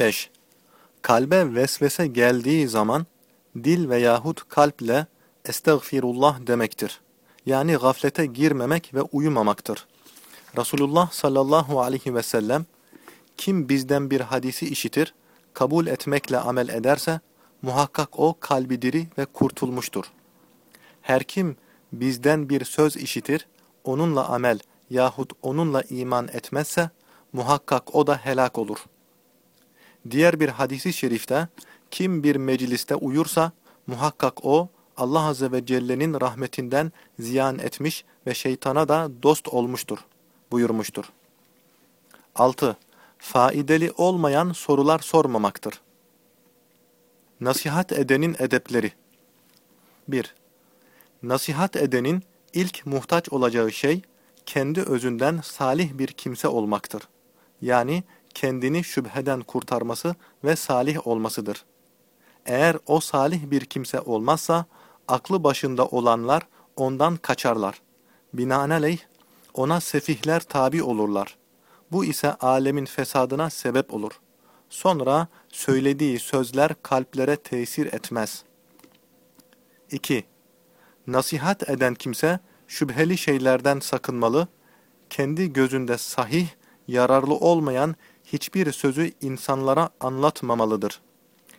5. Kalbe vesvese geldiği zaman dil veyahut kalple estağfirullah demektir. Yani gaflete girmemek ve uyumamaktır. Resulullah sallallahu aleyhi ve sellem kim bizden bir hadisi işitir, kabul etmekle amel ederse muhakkak o kalbi diri ve kurtulmuştur. Her kim bizden bir söz işitir, onunla amel yahut onunla iman etmezse muhakkak o da helak olur. Diğer bir hadisi şerifte kim bir mecliste uyursa muhakkak o Allah Azze ve Celle'nin rahmetinden ziyan etmiş ve şeytana da dost olmuştur buyurmuştur. 6. Faideli olmayan sorular sormamaktır. Nasihat edenin edepleri 1. Nasihat edenin ilk muhtaç olacağı şey, kendi özünden salih bir kimse olmaktır. Yani kendini şüpheden kurtarması ve salih olmasıdır. Eğer o salih bir kimse olmazsa, aklı başında olanlar ondan kaçarlar. Binaenaleyh, ona sefihler tabi olurlar. Bu ise alemin fesadına sebep olur. Sonra söylediği sözler kalplere tesir etmez. 2. Nasihat eden kimse şüpheli şeylerden sakınmalı, kendi gözünde sahih, yararlı olmayan hiçbir sözü insanlara anlatmamalıdır.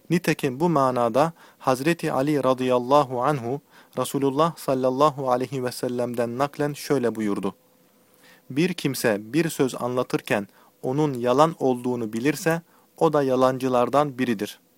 Nitekim bu manada Hazreti Ali radıyallahu anhu Resulullah sallallahu aleyhi ve sellem'den naklen şöyle buyurdu. Bir kimse bir söz anlatırken onun yalan olduğunu bilirse o da yalancılardan biridir.''